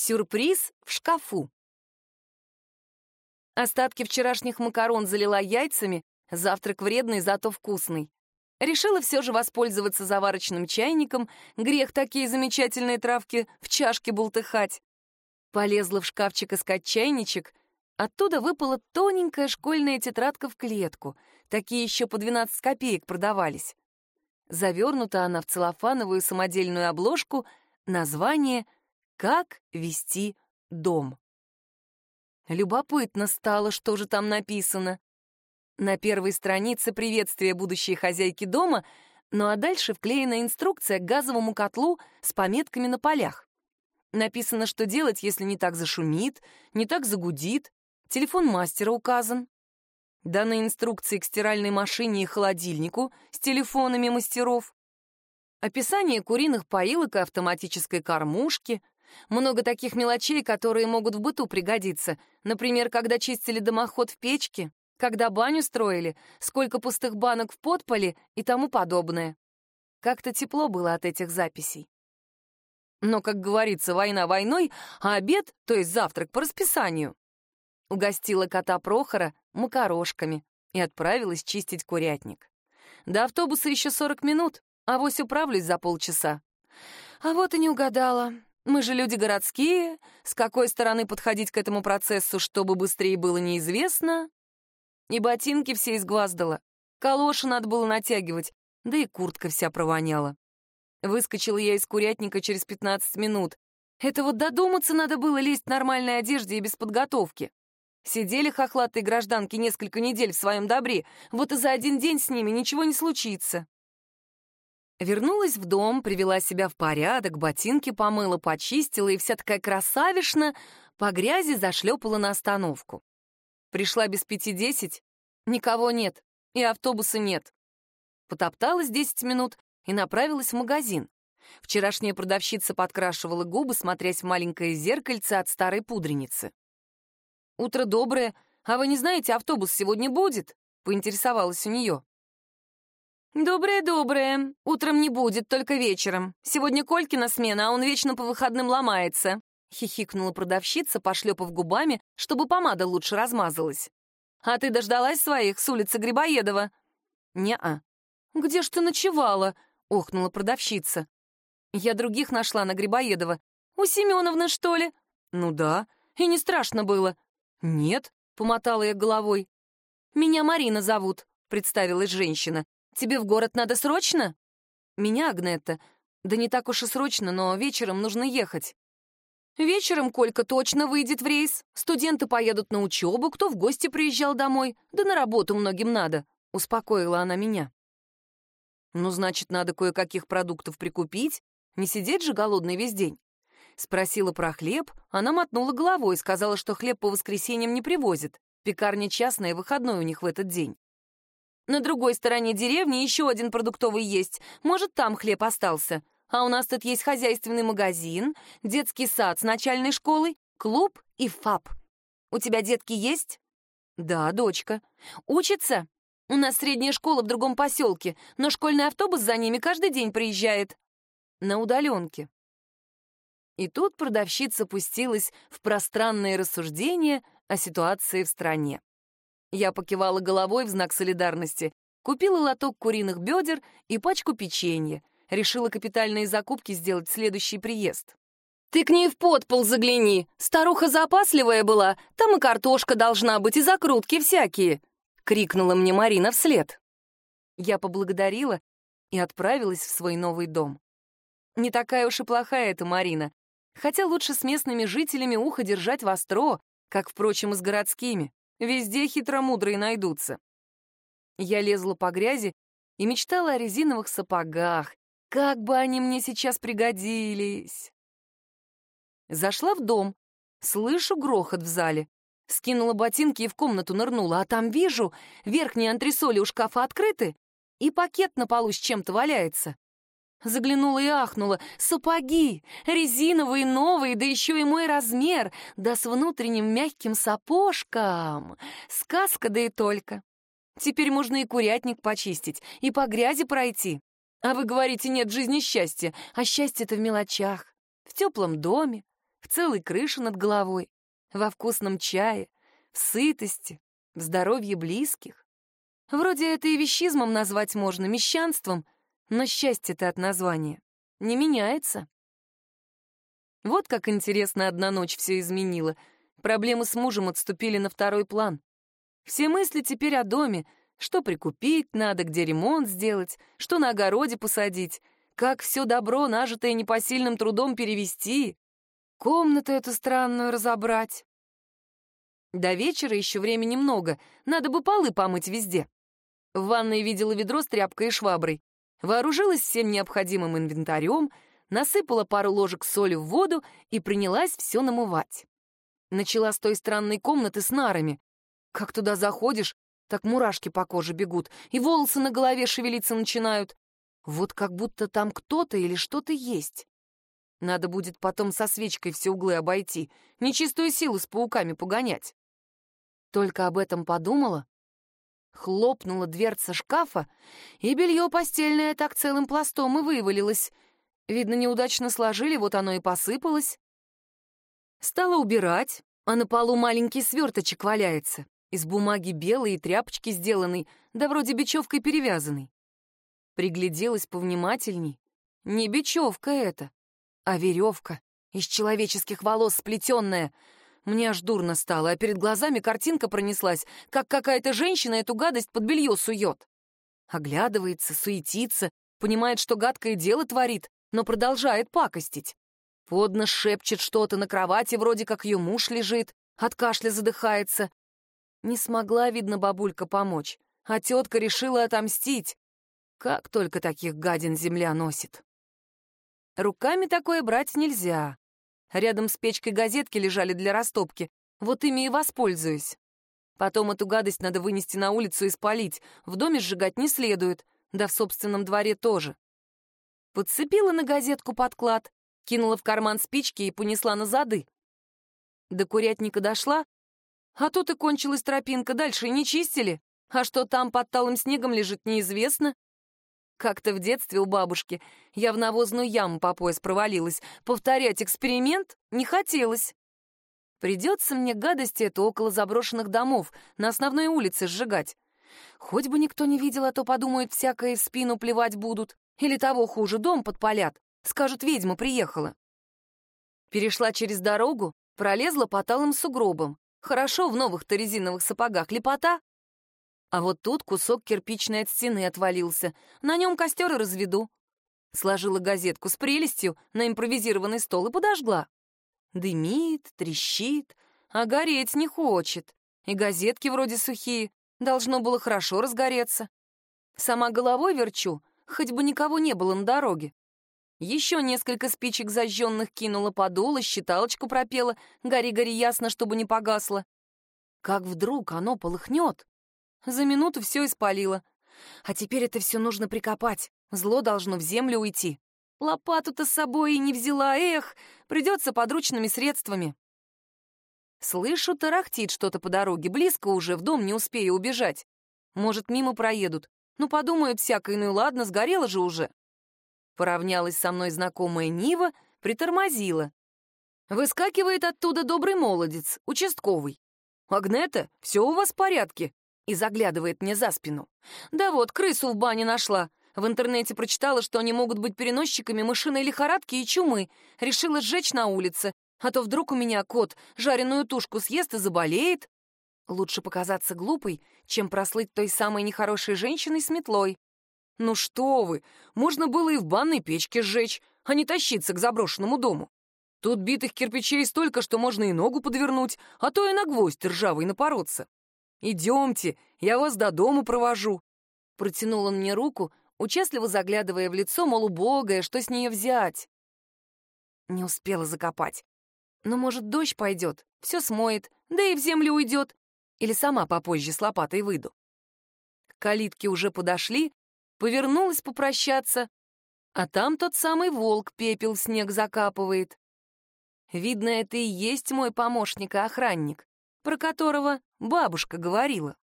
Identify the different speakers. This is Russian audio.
Speaker 1: Сюрприз в шкафу. Остатки вчерашних макарон залила яйцами, завтрак вредный, зато вкусный. Решила все же воспользоваться заварочным чайником, грех такие замечательные травки в чашке бултыхать. Полезла в шкафчик искать чайничек, оттуда выпала тоненькая школьная тетрадка в клетку, такие еще по 12 копеек продавались. Завернута она в целлофановую самодельную обложку, название «Как вести дом». Любопытно стало, что же там написано. На первой странице приветствие будущей хозяйки дома, ну а дальше вклеена инструкция к газовому котлу с пометками на полях. Написано, что делать, если не так зашумит, не так загудит. Телефон мастера указан. Даны инструкции к стиральной машине и холодильнику с телефонами мастеров. Описание куриных поилок и автоматической кормушки. Много таких мелочей, которые могут в быту пригодиться. Например, когда чистили дымоход в печке, когда баню строили, сколько пустых банок в подполе и тому подобное. Как-то тепло было от этих записей. Но, как говорится, война войной, а обед, то есть завтрак, по расписанию. Угостила кота Прохора макарошками и отправилась чистить курятник. До автобуса еще 40 минут, а вось управлюсь за полчаса. А вот и не угадала. Мы же люди городские, с какой стороны подходить к этому процессу, чтобы быстрее было неизвестно. И ботинки все изгваздала, калоши надо было натягивать, да и куртка вся провоняла. Выскочила я из курятника через 15 минут. Это вот додуматься надо было лезть в нормальной одежде и без подготовки. Сидели хохлатые гражданки несколько недель в своем добре, вот и за один день с ними ничего не случится. Вернулась в дом, привела себя в порядок, ботинки помыла, почистила, и вся такая красавишна по грязи зашлепала на остановку. Пришла без пяти десять, никого нет, и автобуса нет. Потопталась десять минут и направилась в магазин. Вчерашняя продавщица подкрашивала губы, смотрясь в маленькое зеркальце от старой пудреницы. «Утро доброе. А вы не знаете, автобус сегодня будет?» — поинтересовалась у нее. «Доброе-доброе. Утром не будет, только вечером. Сегодня Колькина смена, а он вечно по выходным ломается», — хихикнула продавщица, пошлепав губами, чтобы помада лучше размазалась. «А ты дождалась своих с улицы Грибоедова?» «Не-а». «Где ж ты ночевала?» — охнула продавщица. «Я других нашла на Грибоедова. У Семеновны, что ли?» «Ну да. И не страшно было. «Нет», — помотала я головой. «Меня Марина зовут», — представилась женщина. «Тебе в город надо срочно?» «Меня, Агнетта. Да не так уж и срочно, но вечером нужно ехать». «Вечером Колька точно выйдет в рейс. Студенты поедут на учебу, кто в гости приезжал домой. Да на работу многим надо», — успокоила она меня. «Ну, значит, надо кое-каких продуктов прикупить. Не сидеть же голодный весь день. Спросила про хлеб, она мотнула головой и сказала, что хлеб по воскресеньям не привозит. Пекарня частная, выходной у них в этот день. На другой стороне деревни еще один продуктовый есть. Может, там хлеб остался. А у нас тут есть хозяйственный магазин, детский сад с начальной школой, клуб и ФАП. У тебя детки есть? Да, дочка. Учится? У нас средняя школа в другом поселке, но школьный автобус за ними каждый день приезжает. На удаленке. И тут продавщица пустилась в пространные рассуждения о ситуации в стране. Я покивала головой в знак солидарности, купила лоток куриных бедер и пачку печенья, решила капитальные закупки сделать в следующий приезд. «Ты к ней в подпол загляни! Старуха запасливая была, там и картошка должна быть, и закрутки всякие!» — крикнула мне Марина вслед. Я поблагодарила и отправилась в свой новый дом. Не такая уж и плохая эта Марина. Хотя лучше с местными жителями ухо держать востро, как, впрочем, и с городскими. Везде хитромудрые найдутся. Я лезла по грязи и мечтала о резиновых сапогах. Как бы они мне сейчас пригодились! Зашла в дом. Слышу грохот в зале. Скинула ботинки и в комнату нырнула, а там вижу, верхние антресоли у шкафа открыты, и пакет на полу с чем-то валяется. Заглянула и ахнула. Сапоги! Резиновые, новые, да еще и мой размер, да с внутренним мягким сапожком. Сказка, да и только. Теперь можно и курятник почистить, и по грязи пройти. А вы говорите, нет жизни счастья, а счастье-то в мелочах. В теплом доме, в целой крыше над головой, во вкусном чае, в сытости, в здоровье близких. Вроде это и вещизмом назвать можно, мещанством, но счастье-то от названия не меняется. Вот как интересно одна ночь все изменила. Проблемы с мужем отступили на второй план. Все мысли теперь о доме, что прикупить надо, где ремонт сделать, что на огороде посадить, как все добро, нажитое непосильным трудом, перевести, комнату эту странную разобрать. До вечера еще времени много, надо бы полы помыть везде. В ванной видела ведро с тряпкой и шваброй. Вооружилась всем необходимым инвентарем, насыпала пару ложек соли в воду и принялась все намывать. Начала с той странной комнаты с нарами. Как туда заходишь, так мурашки по коже бегут, и волосы на голове шевелиться начинают. Вот как будто там кто-то или что-то есть. Надо будет потом со свечкой все углы обойти, нечистую силу с пауками погонять. Только об этом подумала, хлопнула дверца шкафа, и белье постельное так целым пластом и вывалилось. Видно, неудачно сложили, вот оно и посыпалось. Стала убирать, а на полу маленький сверточек валяется. Из бумаги белой и тряпочки сделанной, да вроде бечевкой перевязанной. Пригляделась повнимательней. Не бечевка это, а веревка из человеческих волос сплетенная. Мне аж дурно стало, а перед глазами картинка пронеслась, как какая-то женщина эту гадость под белье сует. Оглядывается, суетится, понимает, что гадкое дело творит, но продолжает пакостить. Подно шепчет что-то на кровати, вроде как ее муж лежит, от кашля задыхается. Не смогла, видно, бабулька помочь, а тетка решила отомстить. Как только таких гадин земля носит. Руками такое брать нельзя. Рядом с печкой газетки лежали для растопки, вот ими и воспользуюсь. Потом эту гадость надо вынести на улицу и спалить, в доме сжигать не следует, да в собственном дворе тоже. Подцепила на газетку подклад, кинула в карман спички и понесла на зады. До курятника дошла, а тут и кончилась тропинка, дальше не чистили. А что там под талым снегом лежит, неизвестно. Как-то в детстве у бабушки я в навозную яму по пояс провалилась. Повторять эксперимент не хотелось. Придется мне гадости это около заброшенных домов, на основной улице сжигать. Хоть бы никто не видел, а то подумают, всякое в спину плевать будут. Или того хуже, дом подпалят. Скажут, ведьма приехала. Перешла через дорогу, пролезла по талым сугробам. Хорошо в новых-то резиновых сапогах лепота. А вот тут кусок кирпичной от стены отвалился. На нем костер и разведу. Сложила газетку с прелестью на импровизированный стол и подожгла. Дымит, трещит, а гореть не хочет. И газетки вроде сухие, должно было хорошо разгореться. Сама головой верчу, хоть бы никого не было на дороге. Еще несколько спичек зажженных кинула, подула, считалочку пропела, гори-гори ясно, чтобы не погасло. Как вдруг оно полыхнет. За минуту все испалило. А теперь это все нужно прикопать, зло должно в землю уйти. Лопату-то с собой и не взяла, эх, придется подручными средствами. Слышу, тарахтит что-то по дороге, близко уже, в дом не успею убежать. Может, мимо проедут. Ну, подумают всякое, ну и ладно, сгорело же уже. Поравнялась со мной знакомая Нива, притормозила. Выскакивает оттуда добрый молодец, участковый. «Агнета, все у вас в порядке?» И заглядывает мне за спину. «Да вот, крысу в бане нашла. В интернете прочитала, что они могут быть переносчиками мышиной лихорадки и чумы. Решила сжечь на улице. А то вдруг у меня кот жареную тушку съест и заболеет. Лучше показаться глупой, чем прослыть той самой нехорошей женщиной с метлой. «Ну что вы, можно было и в банной печке сжечь, а не тащиться к заброшенному дому. Тут битых кирпичей столько, что можно и ногу подвернуть, а то и на гвоздь ржавый напороться. Идемте, я вас до дома провожу». Протянул он мне руку, участливо заглядывая в лицо, мол, убогая, что с нее взять. Не успела закопать. Но, может, дождь пойдет, все смоет, да и в землю уйдет. Или сама попозже с лопатой выйду. К калитке уже подошли, повернулась попрощаться, а там тот самый волк пепел в снег закапывает. Видно, это и есть мой помощник и охранник, про которого бабушка говорила.